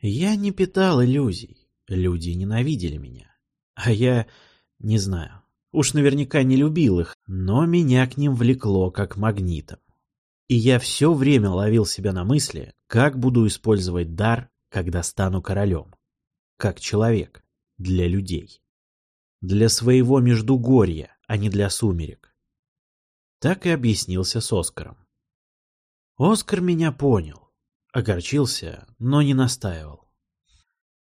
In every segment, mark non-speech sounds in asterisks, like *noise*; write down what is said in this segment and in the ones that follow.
Я не питал иллюзий. Люди ненавидели меня. А я не знаю. Уж наверняка не любил их, но меня к ним влекло как магнитом. И я все время ловил себя на мысли, как буду использовать дар, когда стану королем. Как человек. Для людей. Для своего междугорья, а не для сумерек. Так и объяснился с Оскаром. Оскар меня понял. Огорчился, но не настаивал.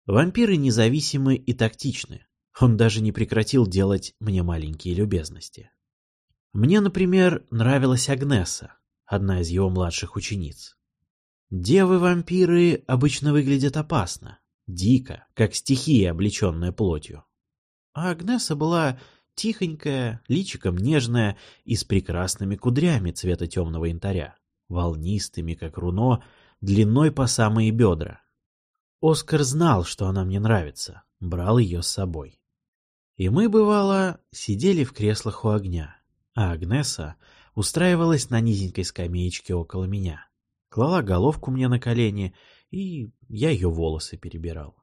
Вампиры независимы и тактичны. Он даже не прекратил делать мне маленькие любезности. Мне, например, нравилась Агнеса, одна из его младших учениц. Девы-вампиры обычно выглядят опасно, дико, как стихия, облеченная плотью. А Агнеса была тихонькая, личиком нежная и с прекрасными кудрями цвета темного янтаря, волнистыми, как руно, длиной по самые бедра. Оскар знал, что она мне нравится, брал ее с собой. И мы, бывало, сидели в креслах у огня, а Агнеса устраивалась на низенькой скамеечке около меня, клала головку мне на колени, и я ее волосы перебирал.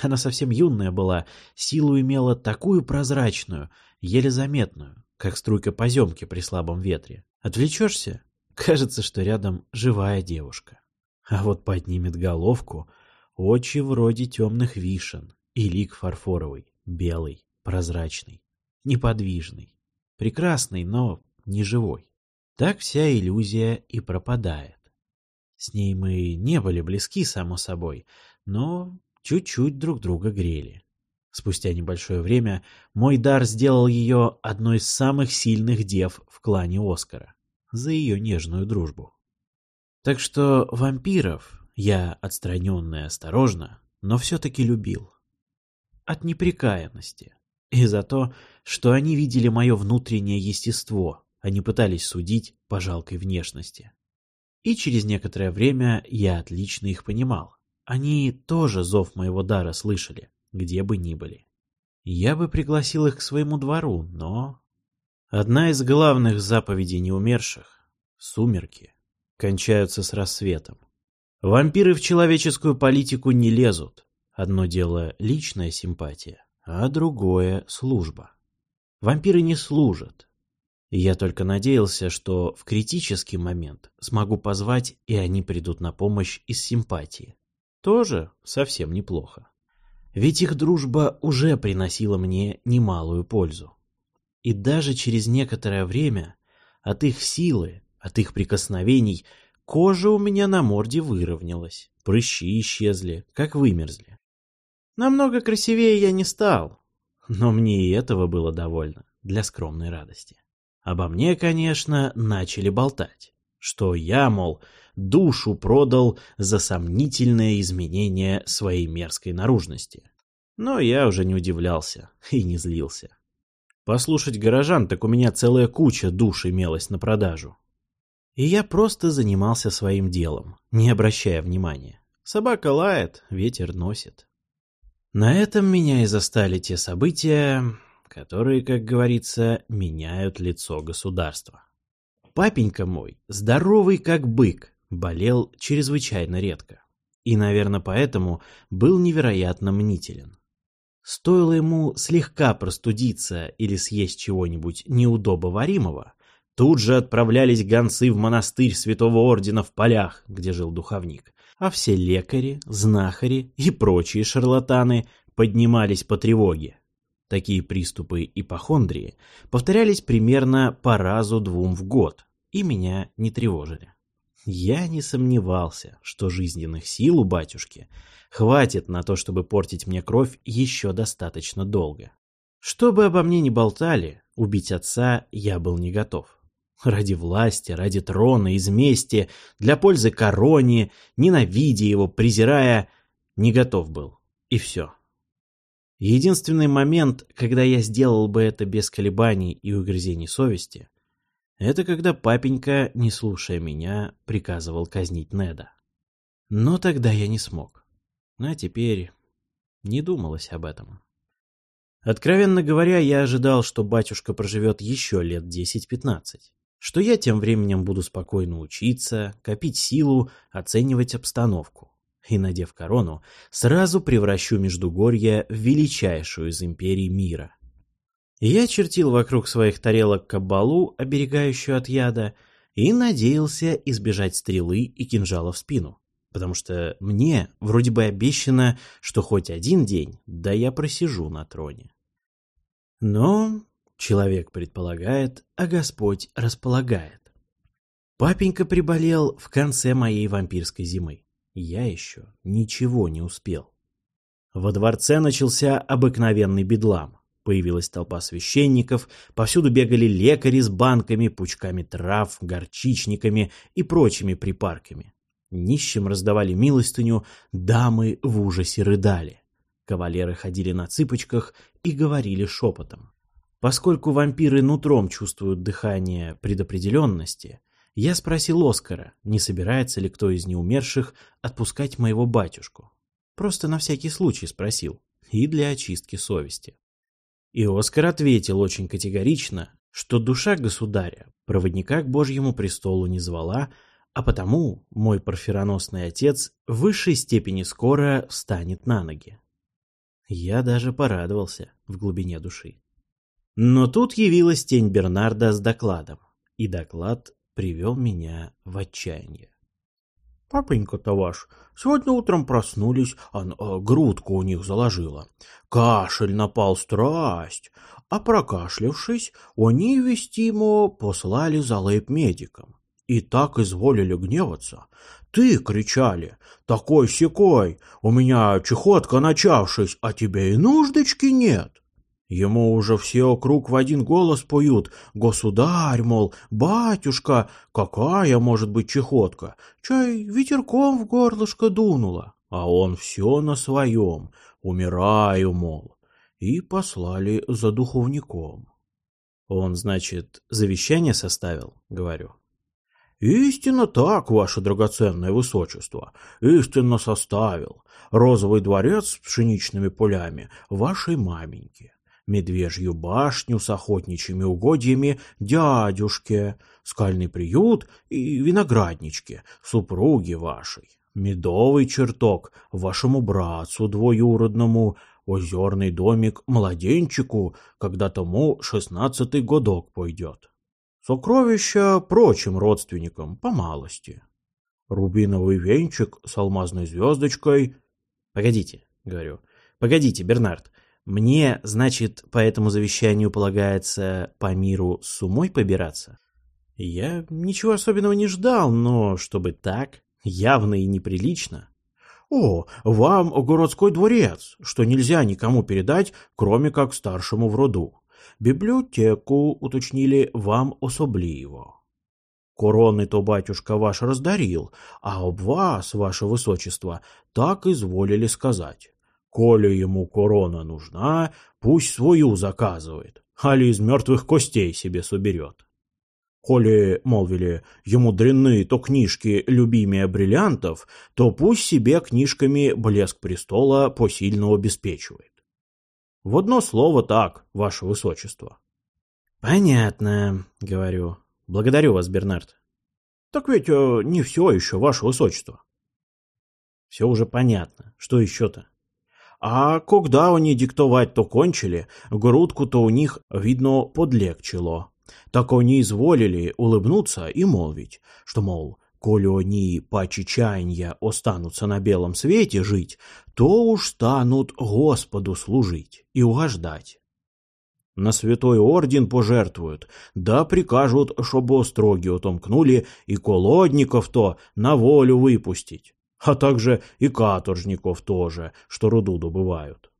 Она совсем юная была, силу имела такую прозрачную, еле заметную, как струйка поземки при слабом ветре. Отвлечешься, кажется, что рядом живая девушка. А вот поднимет головку, очи вроде темных вишен, и лик фарфоровый, белый, прозрачный, неподвижный, прекрасный, но не живой. Так вся иллюзия и пропадает. С ней мы не были близки, само собой, но чуть-чуть друг друга грели. Спустя небольшое время мой дар сделал ее одной из самых сильных дев в клане Оскара за ее нежную дружбу. Так что вампиров я отстраненно и осторожно, но все-таки любил. От неприкаянности. И за то, что они видели мое внутреннее естество, а не пытались судить по жалкой внешности. И через некоторое время я отлично их понимал. Они тоже зов моего дара слышали, где бы ни были. Я бы пригласил их к своему двору, но... Одна из главных заповедей неумерших — сумерки — кончаются с рассветом. Вампиры в человеческую политику не лезут. Одно дело — личная симпатия, а другое — служба. Вампиры не служат. Я только надеялся, что в критический момент смогу позвать, и они придут на помощь из симпатии. Тоже совсем неплохо. Ведь их дружба уже приносила мне немалую пользу. И даже через некоторое время от их силы, от их прикосновений, кожа у меня на морде выровнялась, прыщи исчезли, как вымерзли. Намного красивее я не стал, но мне и этого было довольно для скромной радости. Обо мне, конечно, начали болтать, что я, мол, душу продал за сомнительное изменение своей мерзкой наружности. Но я уже не удивлялся и не злился. Послушать горожан, так у меня целая куча душ имелась на продажу. И я просто занимался своим делом, не обращая внимания. Собака лает, ветер носит. На этом меня и застали те события, которые, как говорится, меняют лицо государства. Папенька мой, здоровый как бык, болел чрезвычайно редко. И, наверное, поэтому был невероятно мнителен. Стоило ему слегка простудиться или съесть чего-нибудь неудобоваримого, тут же отправлялись гонцы в монастырь Святого Ордена в полях, где жил духовник, а все лекари, знахари и прочие шарлатаны поднимались по тревоге. Такие приступы ипохондрии повторялись примерно по разу-двум в год и меня не тревожили. Я не сомневался, что жизненных сил у батюшки хватит на то, чтобы портить мне кровь еще достаточно долго. Чтобы обо мне не болтали, убить отца я был не готов. Ради власти, ради трона, из мести, для пользы короне, ненавидя его, презирая, не готов был. И все. Единственный момент, когда я сделал бы это без колебаний и угрызений совести, это когда папенька, не слушая меня, приказывал казнить Неда. Но тогда я не смог. А теперь не думалось об этом. Откровенно говоря, я ожидал, что батюшка проживет еще лет 10-15, что я тем временем буду спокойно учиться, копить силу, оценивать обстановку. и, надев корону, сразу превращу Междугорье в величайшую из империй мира. Я чертил вокруг своих тарелок кабалу, оберегающую от яда, и надеялся избежать стрелы и кинжала в спину, потому что мне вроде бы обещано, что хоть один день, да я просижу на троне. Но человек предполагает, а Господь располагает. Папенька приболел в конце моей вампирской зимы. Я еще ничего не успел. Во дворце начался обыкновенный бедлам. Появилась толпа священников, повсюду бегали лекари с банками, пучками трав, горчичниками и прочими припарками. Нищим раздавали милостыню, дамы в ужасе рыдали. Кавалеры ходили на цыпочках и говорили шепотом. Поскольку вампиры нутром чувствуют дыхание предопределенности, я спросил Оскара, не собирается ли кто из неумерших отпускать моего батюшку. Просто на всякий случай спросил, и для очистки совести. И Оскар ответил очень категорично, что душа государя проводника к Божьему престолу не звала, а потому мой парфироносный отец в высшей степени скоро встанет на ноги. Я даже порадовался в глубине души. Но тут явилась тень Бернарда с докладом, и доклад привел меня в отчаяние. Папенька-то ваш, сегодня утром проснулись, а, грудку у них заложила. Кашель напал страсть, а прокашлявшись, они вестимо послали за лейб-медиком. И так изволили гневаться. Ты, кричали, такой-сякой, у меня чехотка начавшись, а тебе и нуждочки нет. Ему уже все округ в один голос поют. Государь, мол, батюшка, какая может быть чехотка? Чай ветерком в горлышко дунуло. А он все на своем. Умираю, мол. И послали за духовником. Он, значит, завещание составил, говорю. Истинно так, ваше драгоценное высочество, истинно составил. Розовый дворец с пшеничными полями вашей маменьки медвежью башню с охотничьими угодьями дядюшке, скальный приют и винограднички, супруги вашей, медовый чертог вашему братцу двоюродному, озерный домик младенчику, когда тому шестнадцатый годок пойдет. Сокровища прочим родственникам по малости. Рубиновый венчик с алмазной звездочкой. Погодите, говорю. Погодите, Бернард. Мне, значит, по этому завещанию полагается по миру с умой побираться? Я ничего особенного не ждал, но чтобы так, явно и неприлично. О, вам городской дворец, что нельзя никому передать, кроме как старшему в роду. Библиотеку, уточнили, вам особливо. Короны то батюшка ваш раздарил, а об вас, ваше высочество, так изволили сказать. Коли ему корона нужна, пусть свою заказывает, али из мертвых костей себе соберет. Коли, молвили, ему дрянны то книжки любимее бриллиантов, то пусть себе книжками блеск престола посильно обеспечивает. В одно слово так, ваше высочество. Понятно, говорю. Благодарю вас, Бернард. Так ведь э, не все еще, ваше высочество. Все уже понятно. Что еще-то? А когда они диктовать-то кончили, грудку-то у них, видно, подлегчило. Так они изволили улыбнуться и молвить, что, мол, коли они по чечаянья останутся на белом свете жить, то уж станут Господу служить и угождать. На святой орден пожертвуют, да прикажут, чтобы остроги отомкнули и колодников-то на волю выпустить а также и каторжников тоже, что руду добывают.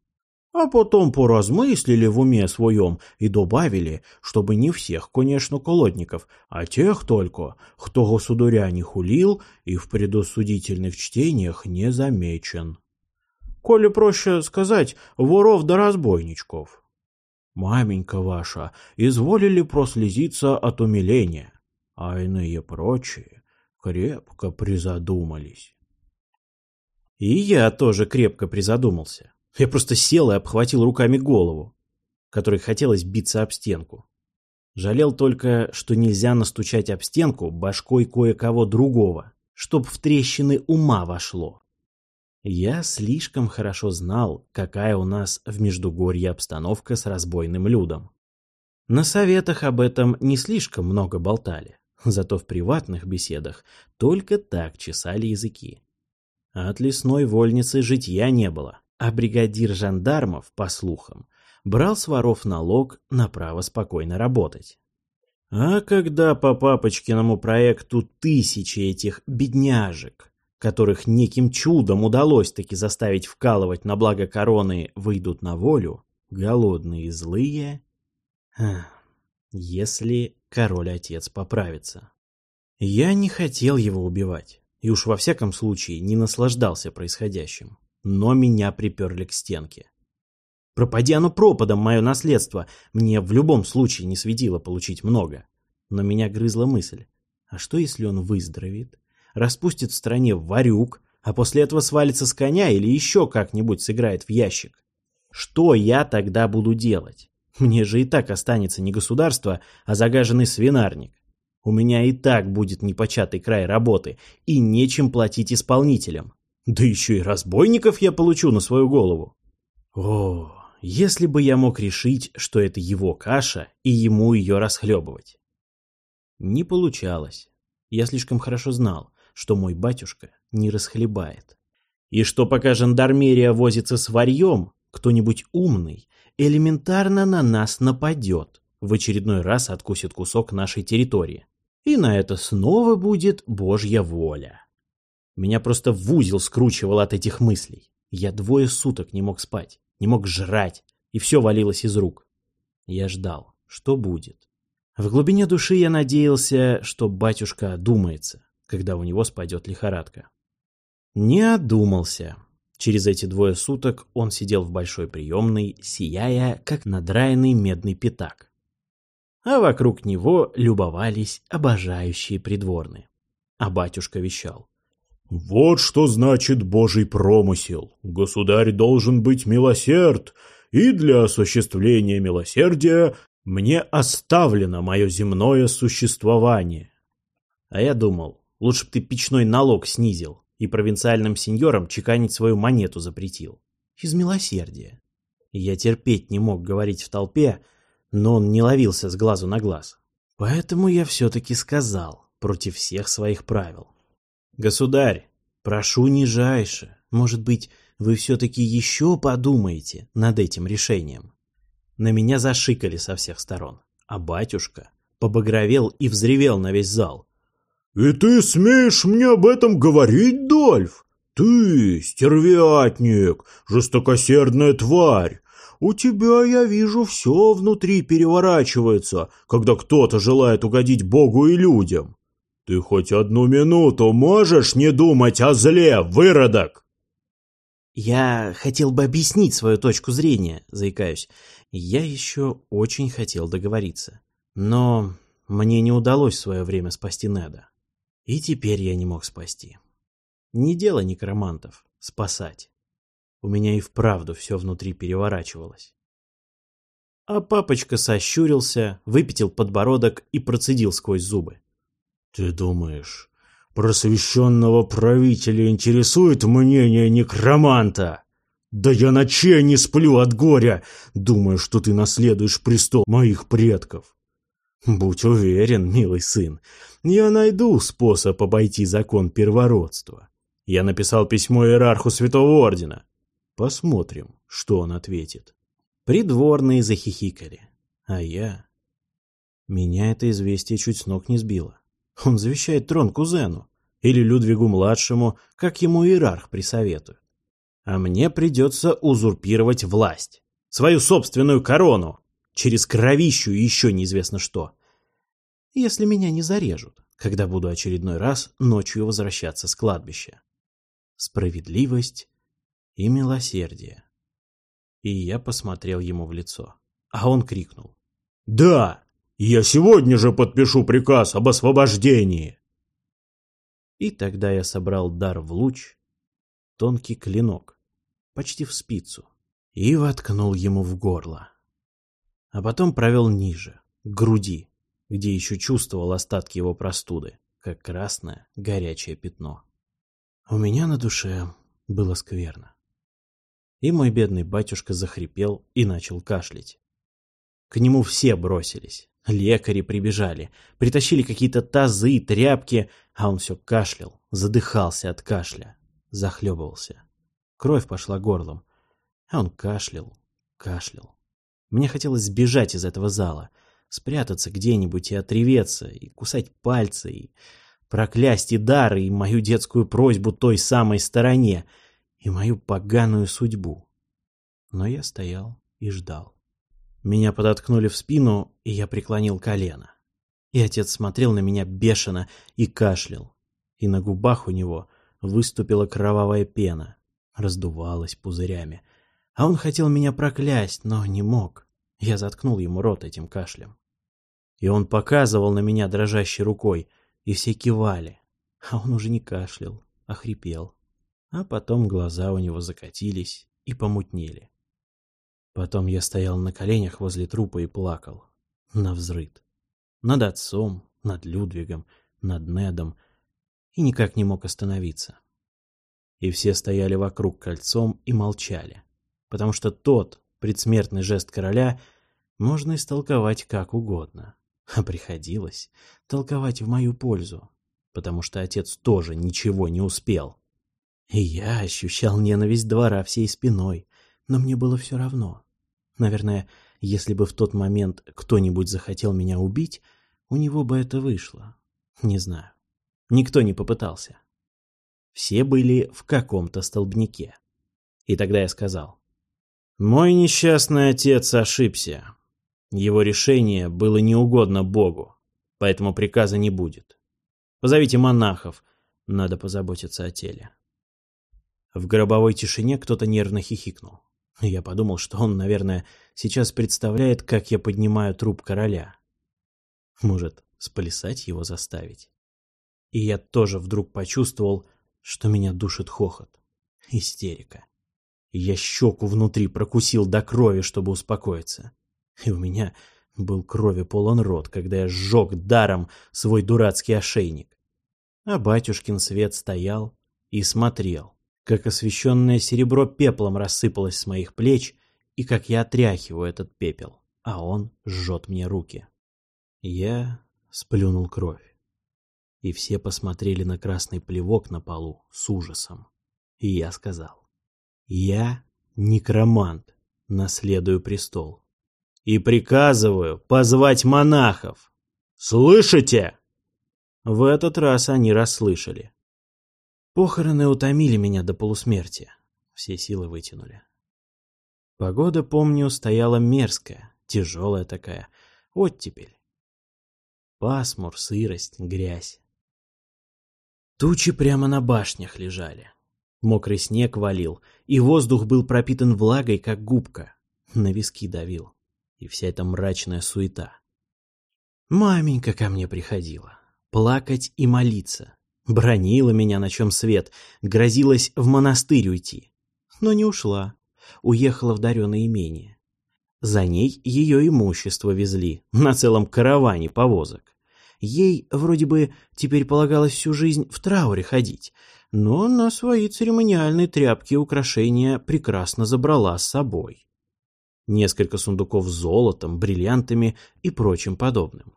А потом поразмыслили в уме своем и добавили, чтобы не всех, конечно, колодников, а тех только, кто государя не хулил и в предосудительных чтениях не замечен. Коли проще сказать, воров да разбойничков. Маменька ваша изволили прослезиться от умиления, а иные прочие крепко призадумались. И я тоже крепко призадумался. Я просто сел и обхватил руками голову, которой хотелось биться об стенку. Жалел только, что нельзя настучать об стенку башкой кое-кого другого, чтоб в трещины ума вошло. Я слишком хорошо знал, какая у нас в Междугорье обстановка с разбойным людом. На советах об этом не слишком много болтали, зато в приватных беседах только так чесали языки. От лесной вольницы житья не было, а бригадир жандармов, по слухам, брал с воров налог на право спокойно работать. А когда по папочкиному проекту тысячи этих бедняжек которых неким чудом удалось таки заставить вкалывать на благо короны, выйдут на волю, голодные и злые, если король-отец поправится. Я не хотел его убивать, и уж во всяком случае не наслаждался происходящим, но меня приперли к стенке. Пропади оно пропадом, мое наследство, мне в любом случае не светило получить много. Но меня грызла мысль, а что если он выздоровеет, распустит в стране варюк, а после этого свалится с коня или еще как-нибудь сыграет в ящик. Что я тогда буду делать? Мне же и так останется не государство, а загаженный свинарник. У меня и так будет непочатый край работы, и нечем платить исполнителям. Да еще и разбойников я получу на свою голову. О, если бы я мог решить, что это его каша, и ему ее расхлебывать. Не получалось. Я слишком хорошо знал, что мой батюшка не расхлебает. И что пока жандармерия возится с варьем, кто-нибудь умный элементарно на нас нападет, в очередной раз откусит кусок нашей территории. И на это снова будет Божья воля. Меня просто в узел скручивало от этих мыслей. Я двое суток не мог спать, не мог жрать, и все валилось из рук. Я ждал, что будет. В глубине души я надеялся, что батюшка одумается, когда у него спадет лихорадка. Не одумался. Через эти двое суток он сидел в большой приемной, сияя, как надраенный медный пятак. А вокруг него любовались обожающие придворные. А батюшка вещал. «Вот что значит Божий промысел. Государь должен быть милосерд, и для осуществления милосердия мне оставлено мое земное существование». А я думал, Лучше бы ты печной налог снизил и провинциальным сеньорам чеканить свою монету запретил. Из милосердия. Я терпеть не мог говорить в толпе, но он не ловился с глазу на глаз. Поэтому я все-таки сказал, против всех своих правил. Государь, прошу нижайше, может быть, вы все-таки еще подумаете над этим решением. На меня зашикали со всех сторон, а батюшка побагровел и взревел на весь зал. «И ты смеешь мне об этом говорить, Дольф? Ты, стервятник, жестокосердная тварь! У тебя, я вижу, все внутри переворачивается, когда кто-то желает угодить Богу и людям. Ты хоть одну минуту можешь не думать о зле, выродок?» «Я хотел бы объяснить свою точку зрения», — заикаюсь. Я еще очень хотел договориться. Но мне не удалось в свое время спасти Неда. И теперь я не мог спасти. Не дело некромантов — спасать. У меня и вправду все внутри переворачивалось. А папочка сощурился, выпятил подбородок и процедил сквозь зубы. «Ты думаешь, просвещенного правителя интересует мнение некроманта? Да я ночей не сплю от горя, думая, что ты наследуешь престол моих предков. Будь уверен, милый сын, я найду способ обойти закон первородства. Я написал письмо иерарху Святого Ордена. Посмотрим, что он ответит. Придворные захихикали. А я... Меня это известие чуть с ног не сбило. Он завещает трон кузену. Или Людвигу-младшему, как ему иерарх присоветует. А мне придется узурпировать власть. Свою собственную корону через кровищу и еще неизвестно что. Если меня не зарежут, когда буду очередной раз ночью возвращаться с кладбища. Справедливость и милосердие. И я посмотрел ему в лицо. А он крикнул. «Да! Я сегодня же подпишу приказ об освобождении!» И тогда я собрал дар в луч, тонкий клинок, почти в спицу, и воткнул ему в горло а потом провел ниже, к груди, где еще чувствовал остатки его простуды, как красное горячее пятно. У меня на душе Было скверно. И мой бедный батюшка захрипел и начал кашлять. К нему все бросились. Лекари прибежали, притащили какие-то тазы, тряпки, а он все кашлял, задыхался от кашля, захлебывался. Кровь пошла горлом, а он кашлял, кашлял. Мне хотелось сбежать из этого зала, спрятаться где-нибудь и отреветься, и кусать пальцы, и проклясть и дары, и мою детскую просьбу той самой стороне, и мою поганую судьбу. Но я стоял и ждал. Меня подоткнули в спину, и я преклонил колено. И отец смотрел на меня бешено и кашлял. И на губах у него выступила кровавая пена, раздувалась пузырями. А он хотел меня проклясть, но не мог. Я заткнул ему рот этим кашлем. И он показывал на меня дрожащей рукой, и все кивали. А он уже не кашлял, а хрипел. А потом глаза у него закатились и помутнели. Потом я стоял на коленях возле трупа и плакал. Навзрыд. Над отцом, над Людвигом, над Недом. И никак не мог остановиться. И все стояли вокруг кольцом и молчали. Потому что тот, предсмертный жест короля, можно истолковать как угодно. А приходилось толковать в мою пользу. Потому что отец тоже ничего не успел. И я ощущал ненависть двора всей спиной, но мне было все равно. Наверное, если бы в тот момент кто-нибудь захотел меня убить, у него бы это вышло. Не знаю. Никто не попытался. Все были в каком-то столбнике. И тогда я сказал. Мой несчастный отец ошибся. Его решение было неугодно Богу, поэтому приказа не будет. Позовите монахов, надо позаботиться о теле. В гробовой тишине кто-то нервно хихикнул. Я подумал, что он, наверное, сейчас представляет, как я поднимаю труп короля. Может, сплясать его заставить? И я тоже вдруг почувствовал, что меня душит хохот. Истерика. Я щеку внутри прокусил до крови, чтобы успокоиться. И у меня был крови полон рот, когда я сжег даром свой дурацкий ошейник. А батюшкин свет стоял и смотрел как освещенное серебро пеплом рассыпалось с моих плеч, и как я отряхиваю этот пепел, а он жжет мне руки. Я сплюнул кровь. И все посмотрели на красный плевок на полу с ужасом. И я сказал, я некромант, наследую престол. И приказываю позвать монахов. Слышите? В этот раз они расслышали. Похороны утомили меня до полусмерти. Все силы вытянули. Погода, помню, стояла мерзкая, тяжелая такая. Оттепель. Пасмур, сырость, грязь. Тучи прямо на башнях лежали. Мокрый снег валил, и воздух был пропитан влагой, как губка. На виски давил. И вся эта мрачная суета. Маменька ко мне приходила. Плакать и молиться. Бронила меня, на чем свет, грозилась в монастырь уйти. Но не ушла. Уехала в дареное имение. За ней ее имущество везли, на целом караване повозок. Ей, вроде бы, теперь полагалось всю жизнь в трауре ходить, но на свои церемониальные тряпки и украшения прекрасно забрала с собой. Несколько сундуков с золотом, бриллиантами и прочим подобным.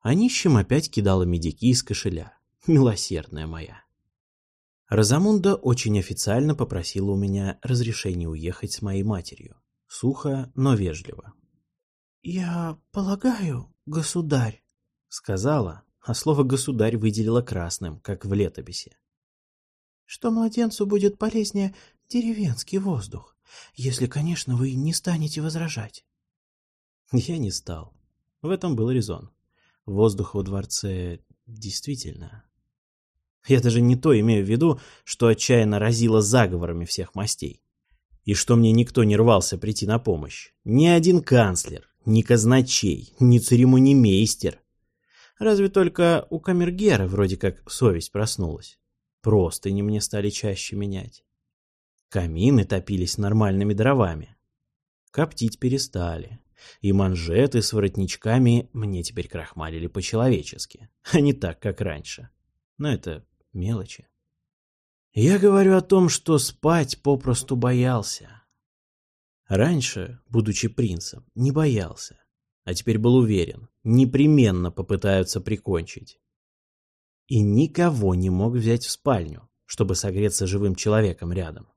А нищим опять кидала медики из кошеля *laughs* милосердная моя. Розамунда очень официально попросила у меня разрешения уехать с моей матерью. Сухо, но вежливо. «Я полагаю, государь», — сказала, а слово «государь» выделила красным, как в летописи. «Что младенцу будет полезнее деревенский воздух, если, конечно, вы не станете возражать». Я не стал. В этом был резон. Воздух во дворце действительно я даже не то имею в виду, что отчаянно разило заговорами всех мастей. И что мне никто не рвался прийти на помощь. Ни один канцлер, ни казначей, ни церемонимейстер. Разве только у камергера вроде как совесть проснулась. Просто не мне стали чаще менять. Камины топились нормальными дровами. Коптить перестали. И манжеты с воротничками мне теперь крахмалили по-человечески, а не так, как раньше. Но это мелочи. Я говорю о том, что спать попросту боялся. Раньше, будучи принцем, не боялся, а теперь был уверен, непременно попытаются прикончить. И никого не мог взять в спальню, чтобы согреться живым человеком рядом.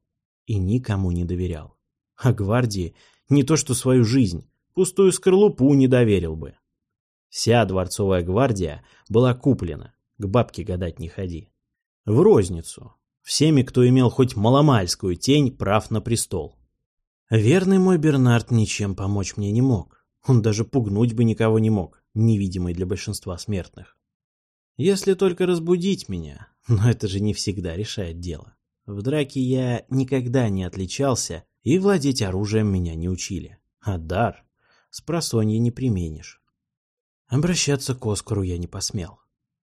И никому не доверял. А гвардии не то что свою жизнь, пустую скорлупу не доверил бы. Вся дворцовая гвардия была куплена, к бабке гадать не ходи. В розницу, всеми, кто имел хоть маломальскую тень прав на престол. Верный мой Бернард ничем помочь мне не мог. Он даже пугнуть бы никого не мог, невидимый для большинства смертных. Если только разбудить меня, *laughs* но это же не всегда решает дело. В драке я никогда не отличался, и владеть оружием меня не учили. А дар с просонья не применишь. Обращаться к Оскару я не посмел.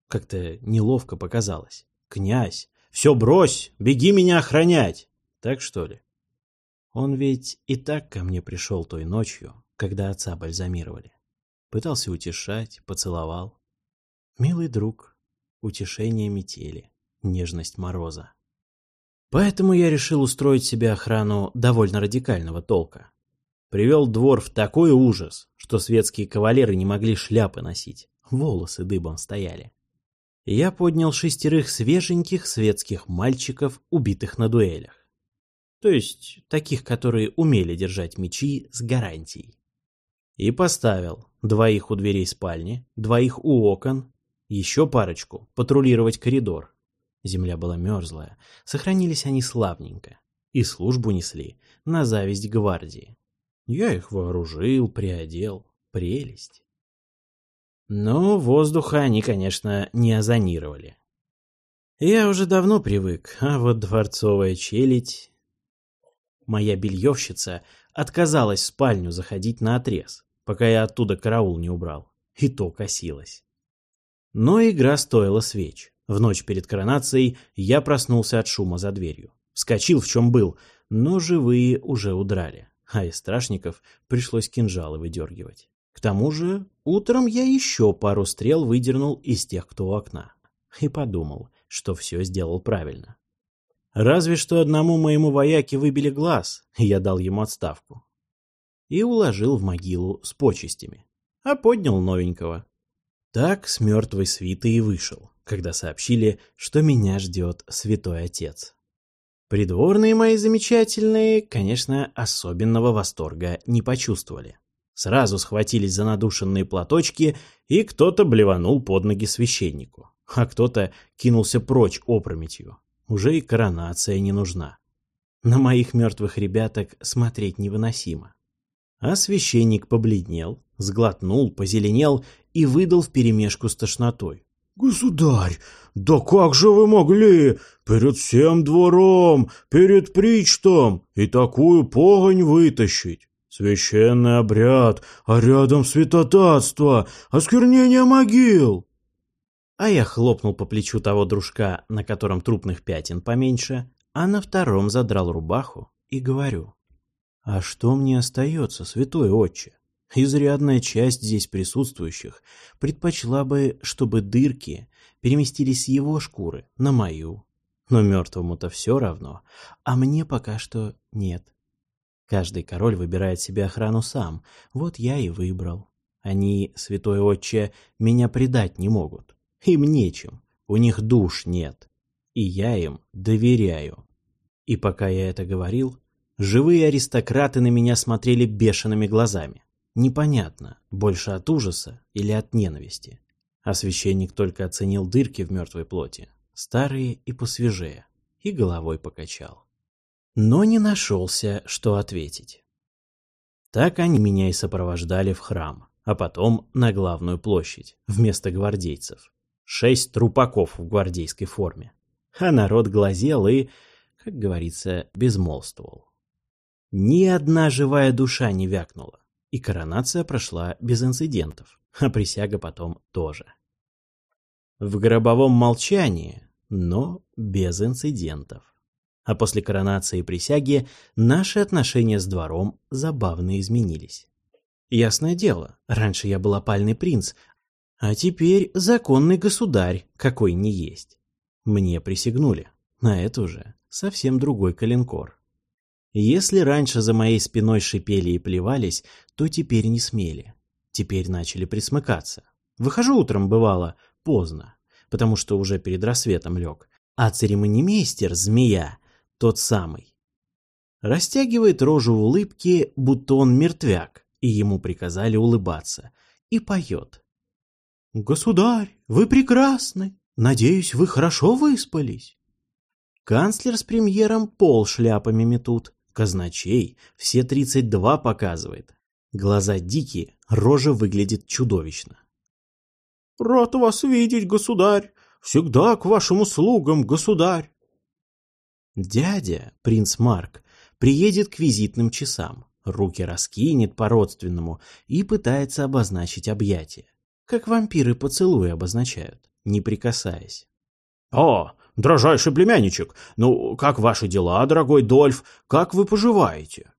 Как-то неловко показалось. «Князь, все брось, беги меня охранять!» Так что ли? Он ведь и так ко мне пришел той ночью, когда отца бальзамировали. Пытался утешать, поцеловал. Милый друг, утешение метели, нежность мороза. Поэтому я решил устроить себе охрану довольно радикального толка. Привел двор в такой ужас, что светские кавалеры не могли шляпы носить, волосы дыбом стояли. Я поднял шестерых свеженьких светских мальчиков, убитых на дуэлях. То есть таких, которые умели держать мечи с гарантией. И поставил двоих у дверей спальни, двоих у окон, еще парочку патрулировать коридор. Земля была мерзлая, сохранились они славненько и службу несли на зависть гвардии. Я их вооружил, приодел. Прелесть. Но воздуха они, конечно, не озонировали. Я уже давно привык, а вот дворцовая челядь... Моя бельевщица отказалась в спальню заходить на отрез, пока я оттуда караул не убрал. И то косилась. Но игра стоила свеч. В ночь перед коронацией я проснулся от шума за дверью. Вскочил в чем был, но живые уже удрали а из страшников пришлось кинжалы выдергивать. К тому же утром я еще пару стрел выдернул из тех, кто у окна. И подумал, что все сделал правильно. Разве что одному моему вояке выбили глаз, и я дал ему отставку. И уложил в могилу с почестями, а поднял новенького. Так с мертвой свитой и вышел, когда сообщили, что меня ждет святой отец. Придворные мои замечательные, конечно, особенного восторга не почувствовали. Сразу схватились за надушенные платочки, и кто-то блеванул под ноги священнику, а кто-то кинулся прочь опрометью. Уже и коронация не нужна. На моих мертвых ребяток смотреть невыносимо. А священник побледнел, сглотнул, позеленел и выдал вперемешку с тошнотой. «Государь, да как же вы могли перед всем двором, перед причтом и такую погонь вытащить? Священный обряд, а рядом святотатство, осквернение могил!» А я хлопнул по плечу того дружка, на котором трупных пятен поменьше, а на втором задрал рубаху и говорю. «А что мне остается, святой отче? Изрядная часть здесь присутствующих предпочла бы, чтобы дырки переместились с его шкуры на мою. Но мертвому-то все равно, а мне пока что нет. Каждый король выбирает себе охрану сам, вот я и выбрал. Они, святой отче, меня предать не могут. Им нечем, у них душ нет. И я им доверяю. И пока я это говорил, живые аристократы на меня смотрели бешеными глазами. Непонятно, больше от ужаса или от ненависти. А священник только оценил дырки в мертвой плоти, старые и посвежее, и головой покачал. Но не нашелся, что ответить. Так они меня и сопровождали в храм, а потом на главную площадь, вместо гвардейцев. Шесть трупаков в гвардейской форме. А народ глазел и, как говорится, безмолвствовал. Ни одна живая душа не вякнула и коронация прошла без инцидентов, а присяга потом тоже. В гробовом молчании, но без инцидентов. А после коронации и присяги наши отношения с двором забавно изменились. Ясное дело, раньше я был опальный принц, а теперь законный государь, какой не есть. Мне присягнули. На это уже совсем другой калинкор. Если раньше за моей спиной шипели и плевались, то теперь не смели. Теперь начали присмыкаться. Выхожу утром, бывало, поздно, потому что уже перед рассветом лег. А церемонимейстер, змея, тот самый, растягивает рожу в улыбке, будто он мертвяк, и ему приказали улыбаться, и поет. «Государь, вы прекрасны! Надеюсь, вы хорошо выспались!» Канцлер с премьером пол шляпами метут, казначей все тридцать два показывает. Глаза дикие, рожа выглядит чудовищно. «Рад вас видеть, государь! Всегда к вашим услугам, государь!» Дядя, принц Марк, приедет к визитным часам, руки раскинет по-родственному и пытается обозначить объятия, как вампиры поцелуи обозначают, не прикасаясь. «О, дрожайший племянничек, ну, как ваши дела, дорогой Дольф, как вы поживаете?»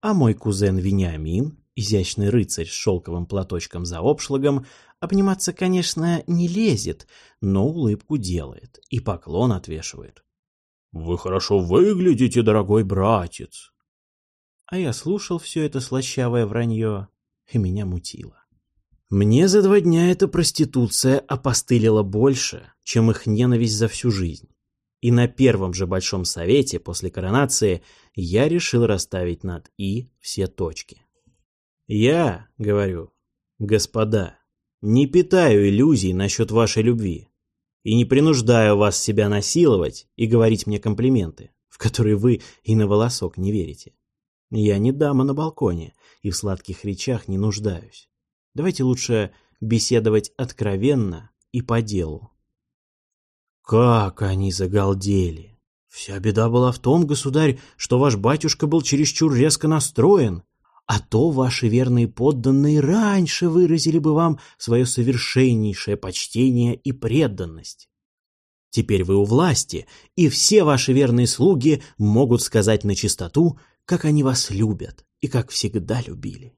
А мой кузен Вениамин, изящный рыцарь с шелковым платочком за обшлагом, обниматься, конечно, не лезет, но улыбку делает и поклон отвешивает. «Вы хорошо выглядите, дорогой братец!» А я слушал все это слащавое вранье, и меня мутило. Мне за два дня эта проституция опостылила больше, чем их ненависть за всю жизнь. И на первом же большом совете после коронации я решил расставить над «и» все точки. Я, говорю, господа, не питаю иллюзий насчет вашей любви и не принуждаю вас себя насиловать и говорить мне комплименты, в которые вы и на волосок не верите. Я не дама на балконе и в сладких речах не нуждаюсь. Давайте лучше беседовать откровенно и по делу. Как они загалдели! Вся беда была в том, государь, что ваш батюшка был чересчур резко настроен, а то ваши верные подданные раньше выразили бы вам свое совершеннейшее почтение и преданность. Теперь вы у власти, и все ваши верные слуги могут сказать на чистоту, как они вас любят и как всегда любили.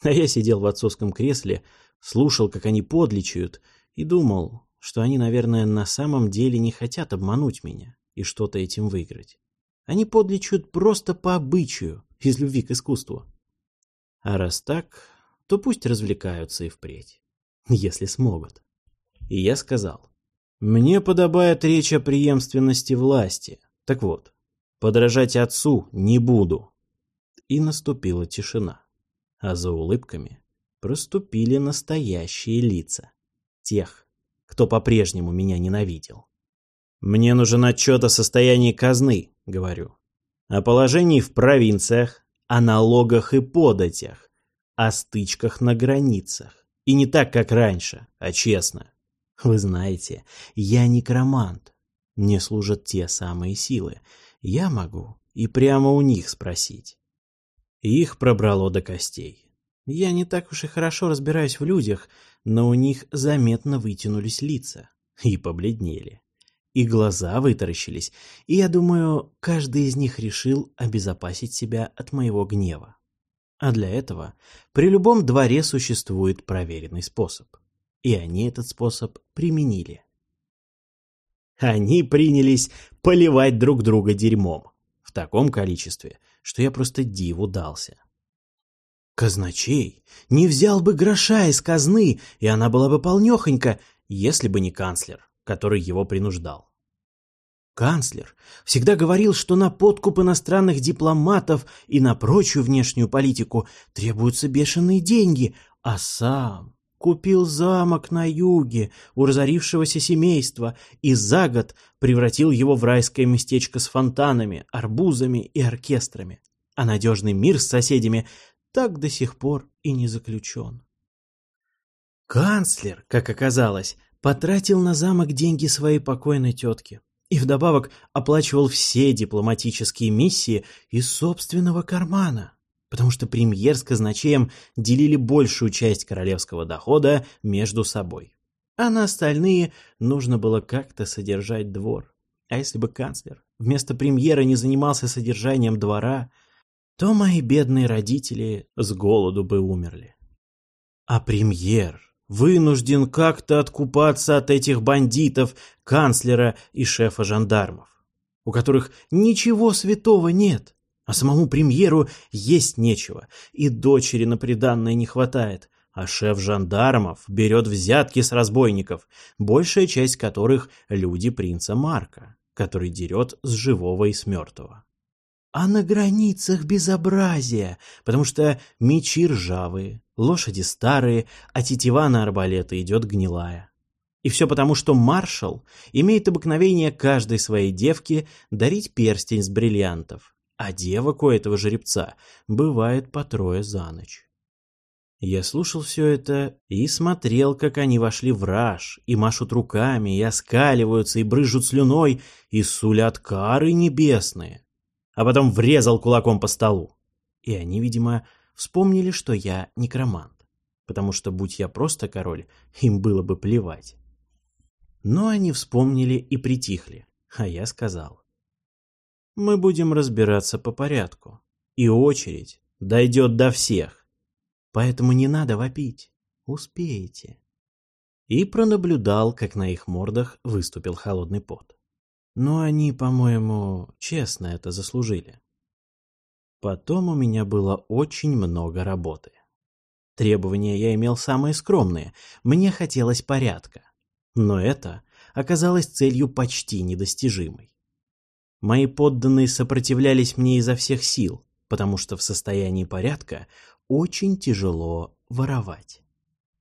А я сидел в отцовском кресле, слушал, как они подличают, и думал, что они, наверное, на самом деле не хотят обмануть меня и что-то этим выиграть. Они подличают просто по обычаю, из любви к искусству. А раз так, то пусть развлекаются и впредь, если смогут. И я сказал, мне подобает речь о преемственности власти. Так вот, подражать отцу не буду. И наступила тишина, а за улыбками проступили настоящие лица. Тех, кто по-прежнему меня ненавидел. «Мне нужен отчет о состоянии казны», — говорю. «О положении в провинциях, о налогах и податях, о стычках на границах. И не так, как раньше, а честно. Вы знаете, я некромант. Мне служат те самые силы. Я могу и прямо у них спросить». Их пробрало до костей. Я не так уж и хорошо разбираюсь в людях, но у них заметно вытянулись лица и побледнели. И глаза вытаращились, и я думаю, каждый из них решил обезопасить себя от моего гнева. А для этого при любом дворе существует проверенный способ. И они этот способ применили. Они принялись поливать друг друга дерьмом в таком количестве, что я просто диву дался. Казначей не взял бы гроша из казны, и она была бы полнехонька, если бы не канцлер, который его принуждал. Канцлер всегда говорил, что на подкуп иностранных дипломатов и на прочую внешнюю политику требуются бешеные деньги, а сам купил замок на юге у разорившегося семейства и за год превратил его в райское местечко с фонтанами, арбузами и оркестрами. А надежный мир с соседями так до сих пор и не заключен. Канцлер, как оказалось, потратил на замок деньги своей покойной тетки и вдобавок оплачивал все дипломатические миссии из собственного кармана, потому что премьер с казначеем делили большую часть королевского дохода между собой. А на остальные нужно было как-то содержать двор. А если бы канцлер вместо премьера не занимался содержанием двора – то мои бедные родители с голоду бы умерли. А премьер вынужден как-то откупаться от этих бандитов, канцлера и шефа жандармов, у которых ничего святого нет, а самому премьеру есть нечего, и дочери на приданное не хватает, а шеф жандармов берет взятки с разбойников, большая часть которых люди принца Марка, который дерет с живого и с мертвого а на границах безобразия, потому что мечи ржавые, лошади старые, а тетива на арбалеты идет гнилая. И все потому, что маршал имеет обыкновение каждой своей девке дарить перстень с бриллиантов, а девок у этого жеребца бывает по трое за ночь. Я слушал все это и смотрел, как они вошли в раж, и машут руками, и оскаливаются, и брызжут слюной, и сулят кары небесные а потом врезал кулаком по столу. И они, видимо, вспомнили, что я некромант, потому что, будь я просто король, им было бы плевать. Но они вспомнили и притихли, а я сказал. Мы будем разбираться по порядку, и очередь дойдет до всех, поэтому не надо вопить, успеете. И пронаблюдал, как на их мордах выступил холодный пот. Но они, по-моему, честно это заслужили. Потом у меня было очень много работы. Требования я имел самые скромные, мне хотелось порядка. Но это оказалось целью почти недостижимой. Мои подданные сопротивлялись мне изо всех сил, потому что в состоянии порядка очень тяжело воровать.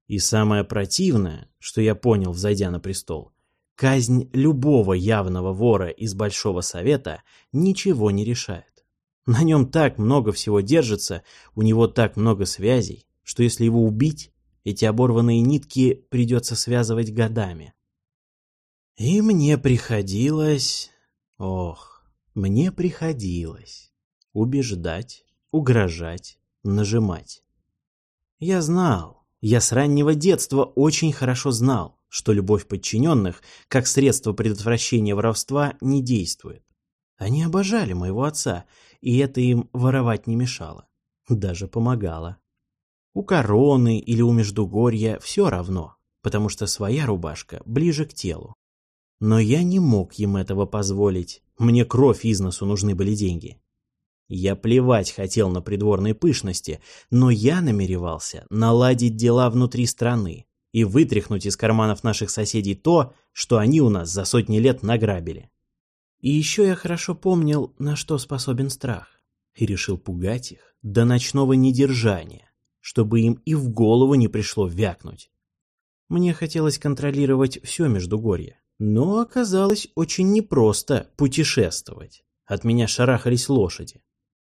И самое противное, что я понял, взойдя на престол, Казнь любого явного вора из Большого Совета ничего не решает. На нем так много всего держится, у него так много связей, что если его убить, эти оборванные нитки придется связывать годами. И мне приходилось... Ох, мне приходилось убеждать, угрожать, нажимать. Я знал, я с раннего детства очень хорошо знал, что любовь подчиненных, как средство предотвращения воровства, не действует. Они обожали моего отца, и это им воровать не мешало. Даже помогало. У короны или у Междугорья все равно, потому что своя рубашка ближе к телу. Но я не мог им этого позволить. Мне кровь из носу нужны были деньги. Я плевать хотел на придворные пышности, но я намеревался наладить дела внутри страны, и вытряхнуть из карманов наших соседей то, что они у нас за сотни лет награбили. И еще я хорошо помнил, на что способен страх, и решил пугать их до ночного недержания, чтобы им и в голову не пришло вякнуть. Мне хотелось контролировать все Междугорье, но оказалось очень непросто путешествовать. От меня шарахались лошади.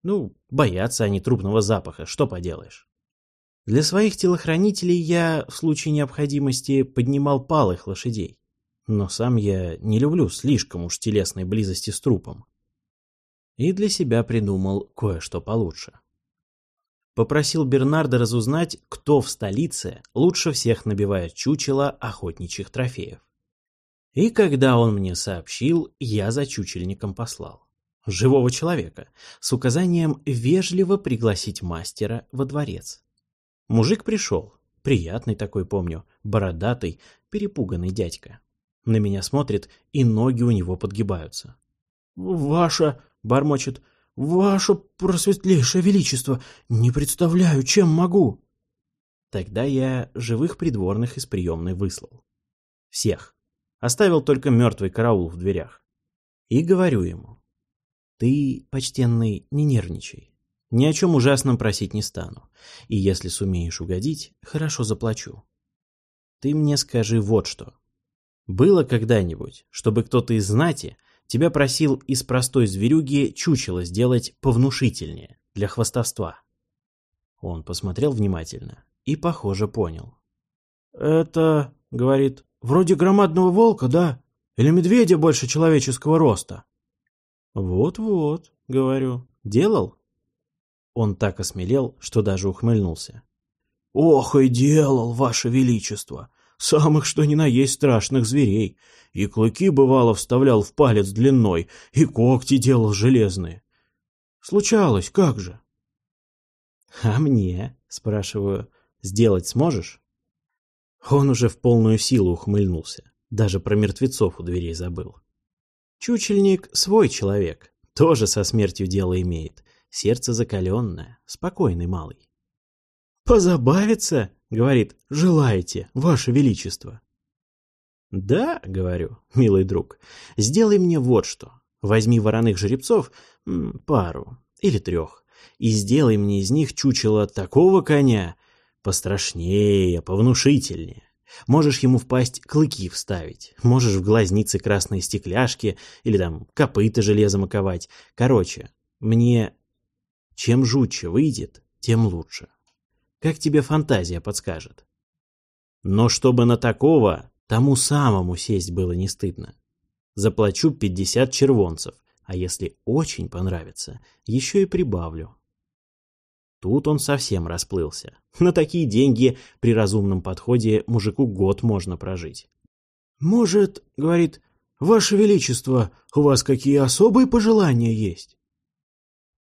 Ну, боятся они трупного запаха, что поделаешь. Для своих телохранителей я, в случае необходимости, поднимал палых лошадей. Но сам я не люблю слишком уж телесной близости с трупом. И для себя придумал кое-что получше. Попросил Бернарда разузнать, кто в столице лучше всех набивает чучело охотничьих трофеев. И когда он мне сообщил, я за чучельником послал. Живого человека, с указанием вежливо пригласить мастера во дворец. Мужик пришел. Приятный такой, помню. Бородатый, перепуганный дядька. На меня смотрит, и ноги у него подгибаются. «Ваша...» — бормочет. «Ваше просветлейшее величество! Не представляю, чем могу!» Тогда я живых придворных из приемной выслал. Всех. Оставил только мертвый караул в дверях. И говорю ему. «Ты, почтенный, не нервничай. Ни о чем ужасном просить не стану. И если сумеешь угодить, хорошо заплачу. Ты мне скажи вот что. Было когда-нибудь, чтобы кто-то из знати тебя просил из простой зверюги чучело сделать повнушительнее, для хвастовства? Он посмотрел внимательно и, похоже, понял. «Это, — говорит, — вроде громадного волка, да? Или медведя больше человеческого роста?» «Вот-вот, — говорю, — делал?» Он так осмелел, что даже ухмыльнулся. «Ох и делал, ваше величество! Самых что ни на есть страшных зверей! И клыки, бывало, вставлял в палец длиной, и когти делал железные. Случалось, как же?» «А мне?» — спрашиваю. «Сделать сможешь?» Он уже в полную силу ухмыльнулся. Даже про мертвецов у дверей забыл. Чучельник свой человек, тоже со смертью дело имеет. Сердце закаленное, спокойный малый. «Позабавиться?» — говорит, — «желаете, ваше величество». «Да», — говорю, милый друг, — «сделай мне вот что. Возьми вороных жеребцов, пару или трех, и сделай мне из них чучело такого коня, пострашнее, повнушительнее. Можешь ему в пасть клыки вставить, можешь в глазницы красные стекляшки или там копыта железом оковать. Короче, мне чем жутче выйдет, тем лучше. Как тебе фантазия подскажет. Но чтобы на такого, тому самому сесть было не стыдно. Заплачу пятьдесят червонцев, а если очень понравится, еще и прибавлю. Тут он совсем расплылся. На такие деньги при разумном подходе мужику год можно прожить. «Может, — говорит, — Ваше Величество, у вас какие особые пожелания есть?»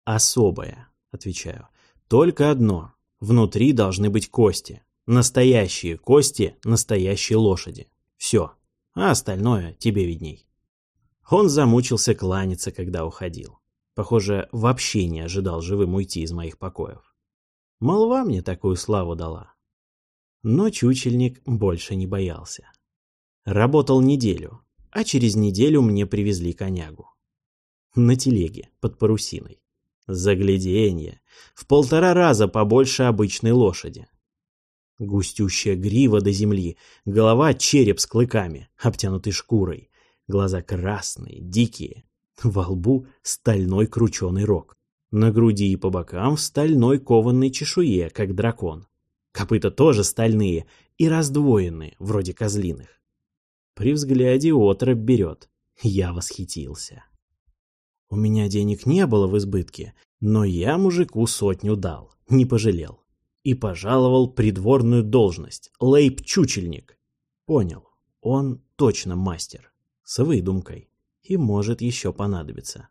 «Особое», — отвечаю. «Только одно. Внутри должны быть кости. Настоящие кости настоящей лошади. Все. А остальное тебе видней». Он замучился кланяться, когда уходил. Похоже, вообще не ожидал живым уйти из моих покоев. Молва мне такую славу дала. Но чучельник больше не боялся. Работал неделю, а через неделю мне привезли конягу. На телеге, под парусиной. Загляденье. В полтора раза побольше обычной лошади. Густющая грива до земли, голова череп с клыками, обтянутый шкурой, глаза красные, дикие, во лбу стальной крученый рог. На груди и по бокам в стальной кованной чешуе, как дракон. Копыта тоже стальные и раздвоенные, вроде козлиных. При взгляде отрыв берет. Я восхитился. У меня денег не было в избытке, но я мужику сотню дал, не пожалел. И пожаловал придворную должность, лейб-чучельник. Понял, он точно мастер, с выдумкой и может еще понадобиться.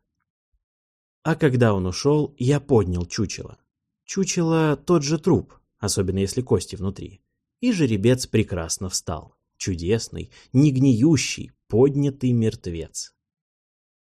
А когда он ушел, я поднял чучело. Чучело тот же труп, особенно если кости внутри. И жеребец прекрасно встал. Чудесный, не гниющий, поднятый мертвец.